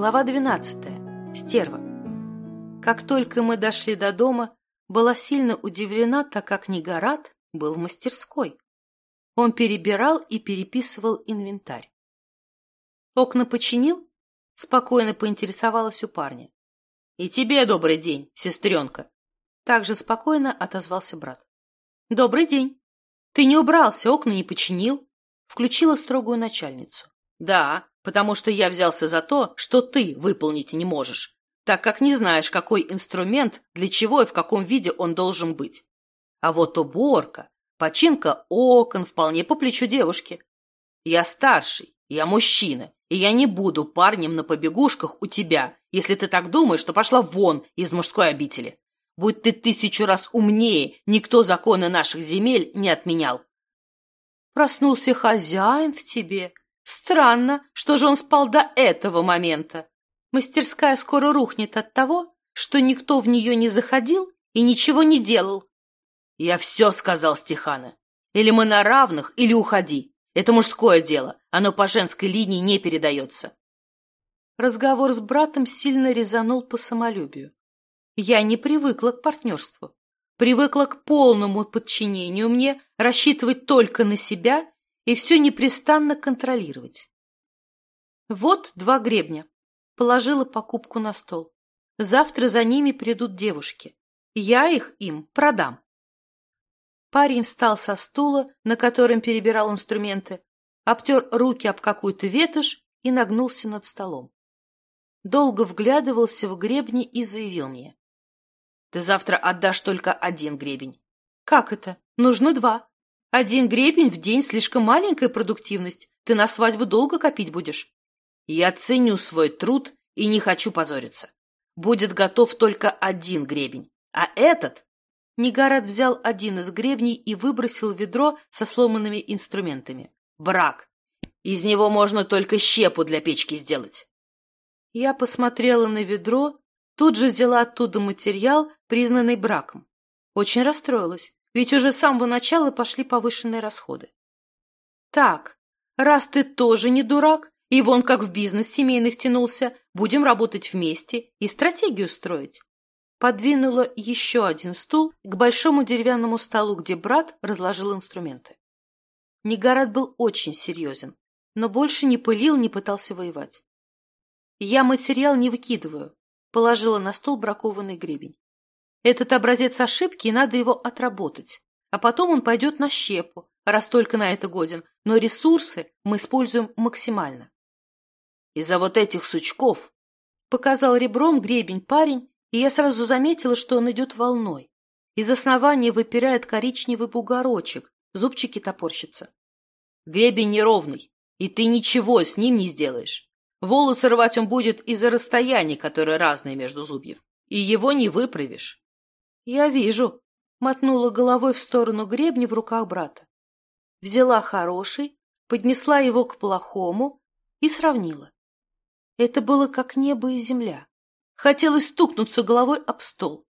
Глава 12. Стерва. Как только мы дошли до дома, была сильно удивлена, так как Негорат был в мастерской. Он перебирал и переписывал инвентарь. «Окна починил?» — спокойно поинтересовалась у парня. «И тебе добрый день, сестренка!» Также спокойно отозвался брат. «Добрый день! Ты не убрался, окна не починил?» Включила строгую начальницу. «Да, потому что я взялся за то, что ты выполнить не можешь, так как не знаешь, какой инструмент, для чего и в каком виде он должен быть. А вот уборка, починка окон вполне по плечу девушки. Я старший, я мужчина, и я не буду парнем на побегушках у тебя, если ты так думаешь, что пошла вон из мужской обители. Будь ты тысячу раз умнее, никто законы наших земель не отменял. Проснулся хозяин в тебе, Странно, что же он спал до этого момента. Мастерская скоро рухнет от того, что никто в нее не заходил и ничего не делал. Я все сказал Стехана. Или мы на равных, или уходи. Это мужское дело, оно по женской линии не передается. Разговор с братом сильно резанул по самолюбию. Я не привыкла к партнерству. Привыкла к полному подчинению мне, рассчитывать только на себя и все непрестанно контролировать. Вот два гребня. Положила покупку на стол. Завтра за ними придут девушки. Я их им продам. Парень встал со стула, на котором перебирал инструменты, обтер руки об какую-то ветошь и нагнулся над столом. Долго вглядывался в гребни и заявил мне. — Ты завтра отдашь только один гребень. — Как это? Нужно два. Один гребень в день слишком маленькая продуктивность. Ты на свадьбу долго копить будешь. Я ценю свой труд и не хочу позориться. Будет готов только один гребень. А этот... Негарат взял один из гребней и выбросил ведро со сломанными инструментами. Брак. Из него можно только щепу для печки сделать. Я посмотрела на ведро, тут же взяла оттуда материал, признанный браком. Очень расстроилась. Ведь уже с самого начала пошли повышенные расходы. Так, раз ты тоже не дурак, и вон как в бизнес семейный втянулся, будем работать вместе и стратегию строить. Подвинула еще один стул к большому деревянному столу, где брат разложил инструменты. Негород был очень серьезен, но больше не пылил, не пытался воевать. Я материал не выкидываю, положила на стол бракованный гребень. Этот образец ошибки, и надо его отработать. А потом он пойдет на щепу, раз только на это годен, но ресурсы мы используем максимально. Из-за вот этих сучков показал ребром гребень парень, и я сразу заметила, что он идет волной. Из основания выпирает коричневый бугорочек, зубчики топорщатся. Гребень неровный, и ты ничего с ним не сделаешь. Волосы рвать он будет из-за расстояния, которое разное между зубьев, и его не выправишь. «Я вижу», — мотнула головой в сторону гребня в руках брата. Взяла хороший, поднесла его к плохому и сравнила. Это было как небо и земля. Хотелось стукнуться головой об стол.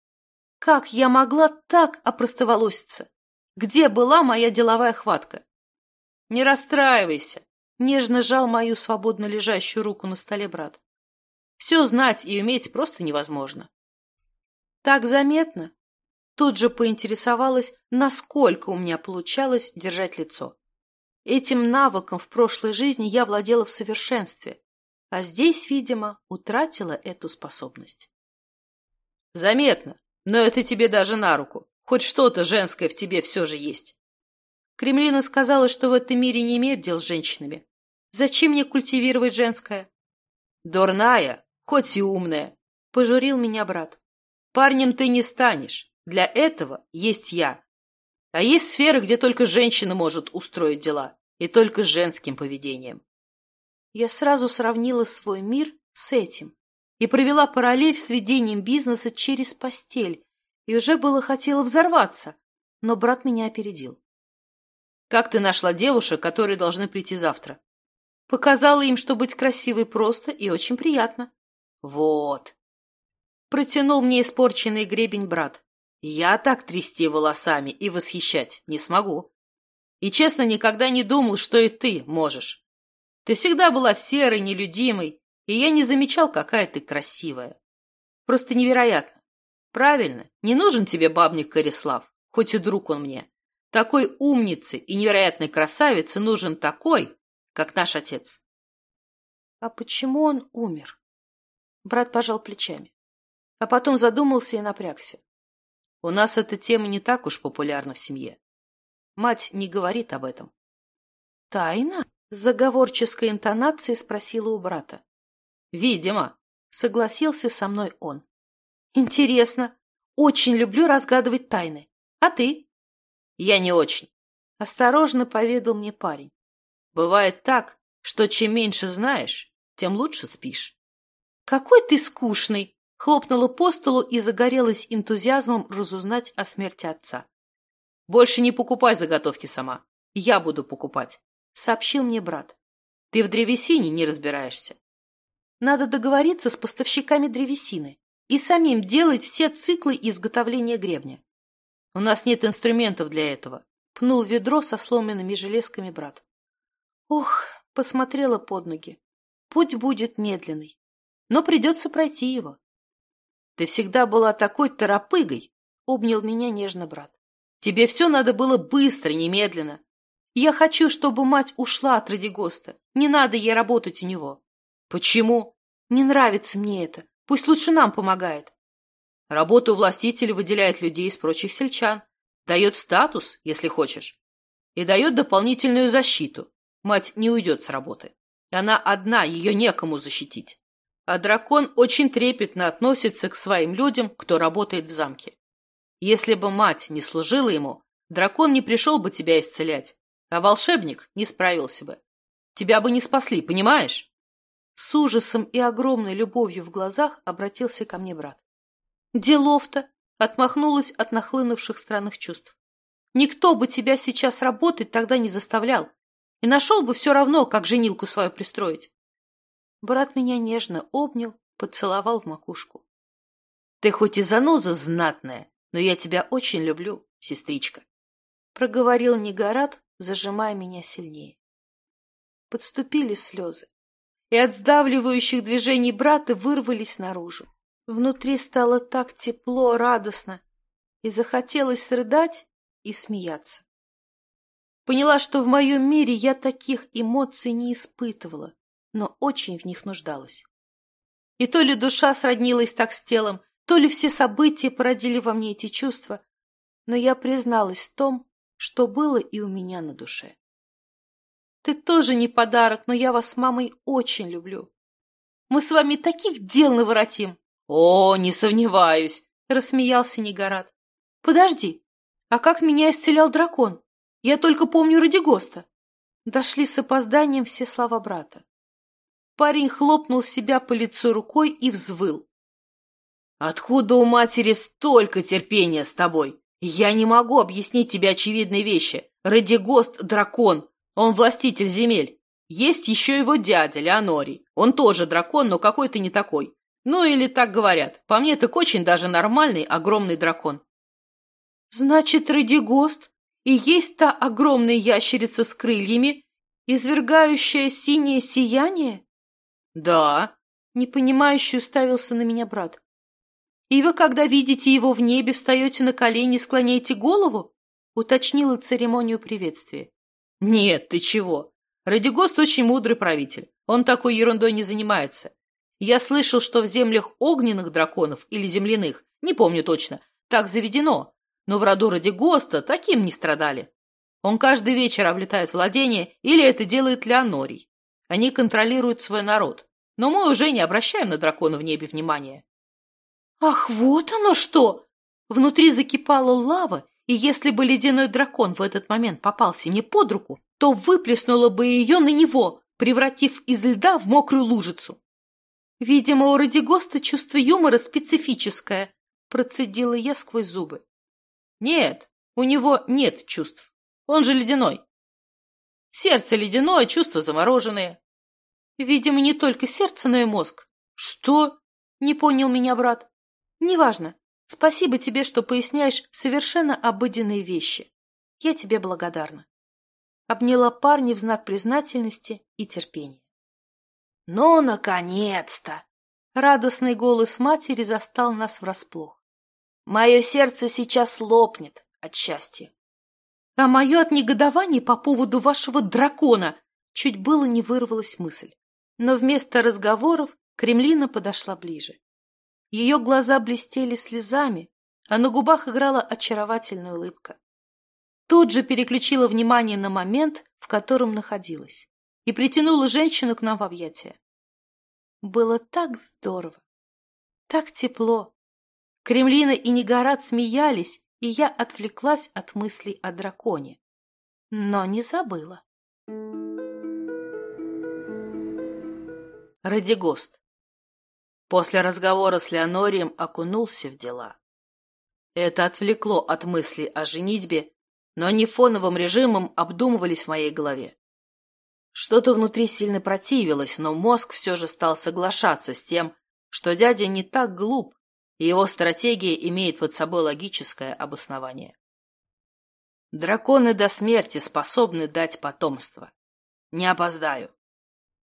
Как я могла так опростоволоситься? Где была моя деловая хватка? Не расстраивайся, нежно жал мою свободно лежащую руку на столе брат. Все знать и уметь просто невозможно. Так заметно, Тут же поинтересовалась, насколько у меня получалось держать лицо. Этим навыком в прошлой жизни я владела в совершенстве, а здесь, видимо, утратила эту способность. Заметно, но это тебе даже на руку. Хоть что-то женское в тебе все же есть. Кремлина сказала, что в этом мире не имеют дел с женщинами. Зачем мне культивировать женское? Дурная, хоть и умная, пожурил меня брат. Парнем ты не станешь. Для этого есть я. А есть сферы, где только женщина может устроить дела, и только женским поведением. Я сразу сравнила свой мир с этим и провела параллель с ведением бизнеса через постель, и уже было хотела взорваться, но брат меня опередил. «Как ты нашла девушек, которые должны прийти завтра?» Показала им, что быть красивой просто и очень приятно. «Вот!» Протянул мне испорченный гребень брат. Я так трясти волосами и восхищать не смогу. И, честно, никогда не думал, что и ты можешь. Ты всегда была серой, нелюдимой, И я не замечал, какая ты красивая. Просто невероятно. Правильно, не нужен тебе бабник Корислав, хоть и друг он мне. Такой умнице и невероятной красавице нужен такой, как наш отец. А почему он умер? Брат пожал плечами, а потом задумался и напрягся. У нас эта тема не так уж популярна в семье. Мать не говорит об этом. Тайна? С заговорческой интонацией спросила у брата. Видимо, согласился со мной он. Интересно. Очень люблю разгадывать тайны. А ты? Я не очень. Осторожно поведал мне парень. Бывает так, что чем меньше знаешь, тем лучше спишь. Какой ты скучный! Хлопнула по столу и загорелась энтузиазмом разузнать о смерти отца. Больше не покупай заготовки сама. Я буду покупать, сообщил мне брат. Ты в древесине не разбираешься. Надо договориться с поставщиками древесины и самим делать все циклы изготовления гребня. У нас нет инструментов для этого, пнул ведро со сломанными железками брат. Ох, посмотрела под ноги. Путь будет медленный, но придется пройти его. Ты всегда была такой торопыгой, обнял меня нежно брат. Тебе все надо было быстро, немедленно. Я хочу, чтобы мать ушла от Радигоста. Не надо ей работать у него. Почему? Не нравится мне это. Пусть лучше нам помогает. Работу властителя выделяет людей из прочих сельчан, дает статус, если хочешь, и дает дополнительную защиту. Мать не уйдет с работы. Она одна, ее некому защитить. А дракон очень трепетно относится к своим людям, кто работает в замке. Если бы мать не служила ему, дракон не пришел бы тебя исцелять, а волшебник не справился бы. Тебя бы не спасли, понимаешь? С ужасом и огромной любовью в глазах обратился ко мне брат. Делов-то отмахнулась от нахлынувших странных чувств. Никто бы тебя сейчас работать тогда не заставлял, и нашел бы все равно, как женилку свою пристроить. Брат меня нежно обнял, поцеловал в макушку. — Ты хоть и заноза знатная, но я тебя очень люблю, сестричка. Проговорил Негорат, зажимая меня сильнее. Подступили слезы и от сдавливающих движений брата вырвались наружу. Внутри стало так тепло, радостно, и захотелось рыдать и смеяться. Поняла, что в моем мире я таких эмоций не испытывала, но очень в них нуждалась. И то ли душа сроднилась так с телом, то ли все события породили во мне эти чувства, но я призналась в том, что было и у меня на душе. Ты тоже не подарок, но я вас с мамой очень люблю. Мы с вами таких дел наворотим. — О, не сомневаюсь, — рассмеялся Негорат. — Подожди, а как меня исцелял дракон? Я только помню Радигоста. Дошли с опозданием все слова брата. Парень хлопнул себя по лицу рукой и взвыл. — Откуда у матери столько терпения с тобой? Я не могу объяснить тебе очевидные вещи. Радигост — дракон, он властитель земель. Есть еще его дядя, Леонорий. Он тоже дракон, но какой-то не такой. Ну, или так говорят. По мне, так очень даже нормальный, огромный дракон. Значит, Радигост и есть та огромная ящерица с крыльями, извергающая синее сияние? Да. Непонимающе уставился на меня брат. И вы, когда видите его в небе, встаете на колени и склоняете голову? Уточнила церемонию приветствия. Нет, ты чего? Радигост очень мудрый правитель. Он такой ерундой не занимается. Я слышал, что в землях огненных драконов или земляных, не помню точно, так заведено. Но в роду Радигоста таким не страдали. Он каждый вечер облетает владение, или это делает Леонорий. Они контролируют свой народ. Но мы уже не обращаем на дракона в небе внимания. Ах, вот оно что! Внутри закипала лава, и если бы ледяной дракон в этот момент попался мне под руку, то выплеснула бы ее на него, превратив из льда в мокрую лужицу. Видимо, у Радигоста чувство юмора специфическое, процедила я сквозь зубы. Нет, у него нет чувств. Он же ледяной. Сердце ледяное, чувства замороженные. Видимо, не только сердце, но и мозг. Что? Не понял меня брат. Неважно. Спасибо тебе, что поясняешь совершенно обыденные вещи. Я тебе благодарна. Обняла парня в знак признательности и терпения. Ну, наконец-то! Радостный голос матери застал нас врасплох. Мое сердце сейчас лопнет от счастья. А мое от негодования по поводу вашего дракона чуть было не вырвалась мысль. Но вместо разговоров Кремлина подошла ближе. Ее глаза блестели слезами, а на губах играла очаровательная улыбка. Тут же переключила внимание на момент, в котором находилась, и притянула женщину к нам в объятия. Было так здорово, так тепло. Кремлина и Негорат смеялись, и я отвлеклась от мыслей о драконе. Но не забыла. Радигост. После разговора с Леонорием окунулся в дела. Это отвлекло от мыслей о женитьбе, но они фоновым режимом обдумывались в моей голове. Что-то внутри сильно противилось, но мозг все же стал соглашаться с тем, что дядя не так глуп, и его стратегия имеет под собой логическое обоснование. Драконы до смерти способны дать потомство. Не опоздаю.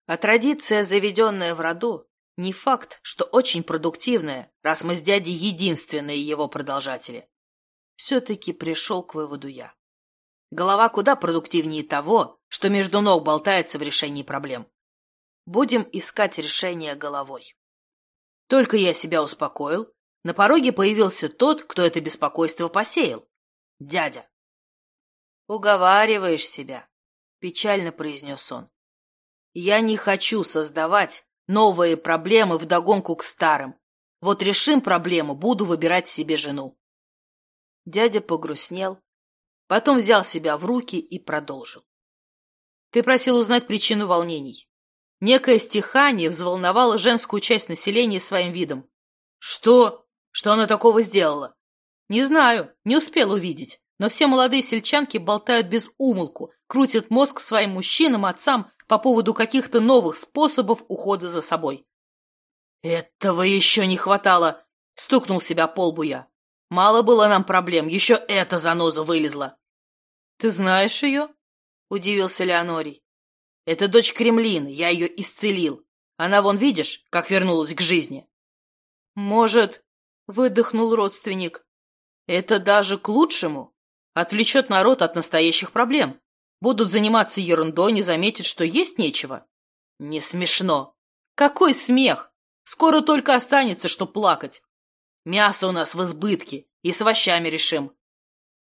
А традиция, заведенная в роду, не факт, что очень продуктивная, раз мы с дядей единственные его продолжатели. Все-таки пришел к выводу я. Голова куда продуктивнее того, что между ног болтается в решении проблем. Будем искать решение головой. Только я себя успокоил, на пороге появился тот, кто это беспокойство посеял. Дядя. «Уговариваешь себя», — печально произнес он. «Я не хочу создавать новые проблемы вдогонку к старым. Вот решим проблему, буду выбирать себе жену». Дядя погрустнел, Потом взял себя в руки и продолжил. Ты просил узнать причину волнений. Некое стихание взволновало женскую часть населения своим видом. Что? Что она такого сделала? Не знаю, не успел увидеть. Но все молодые сельчанки болтают без умолку, крутят мозг своим мужчинам, отцам по поводу каких-то новых способов ухода за собой. «Этого еще не хватало!» — стукнул себя по лбу я. Мало было нам проблем, еще эта заноза вылезла. — Ты знаешь ее? — удивился Леонорий. — Это дочь Кремлина, я ее исцелил. Она, вон, видишь, как вернулась к жизни. — Может, — выдохнул родственник, — это даже к лучшему. Отвлечет народ от настоящих проблем. Будут заниматься ерундой, не заметят, что есть нечего. Не смешно. Какой смех! Скоро только останется, что плакать. Мясо у нас в избытке, и с овощами решим.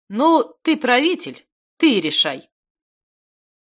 Ну, ты правитель, ты решай.